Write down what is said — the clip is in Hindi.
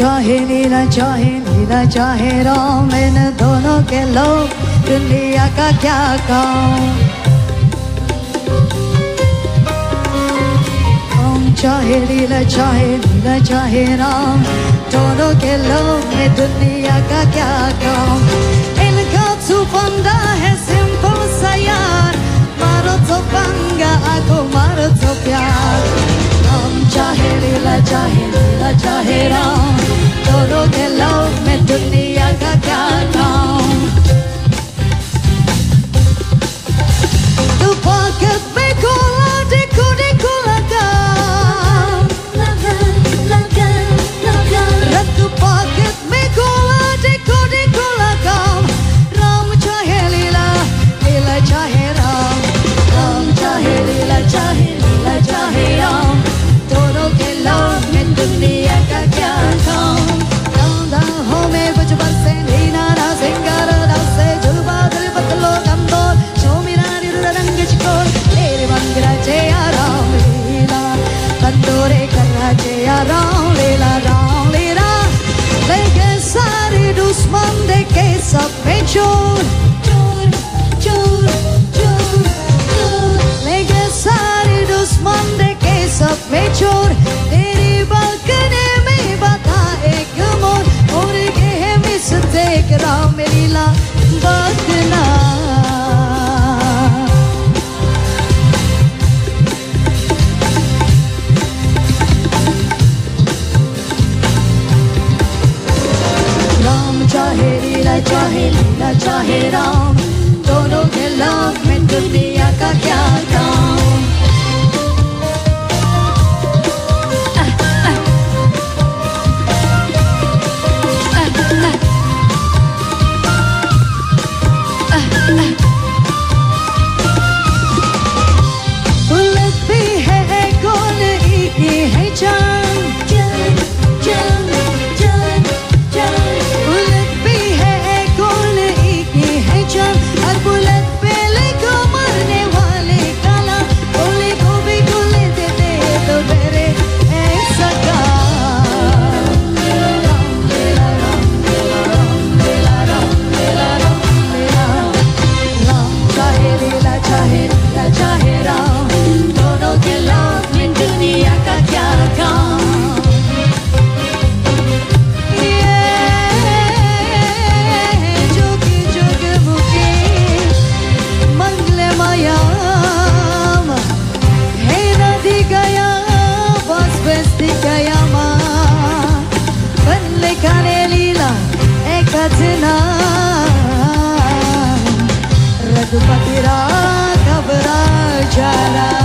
चाहे नीला चाहे नीला, चाहे राम, इन दोनों के लोग दुनिया का क्या काम? चाहे लीला चाहे लीला चाहे राम, दोनों के लोग में दुनिया का क्या काम? de queso pechón लीला चाहे लीला चाहे राम दोनों के लव में दुनिया का क्या काम Uh, uh. श्रीमतिरा धरा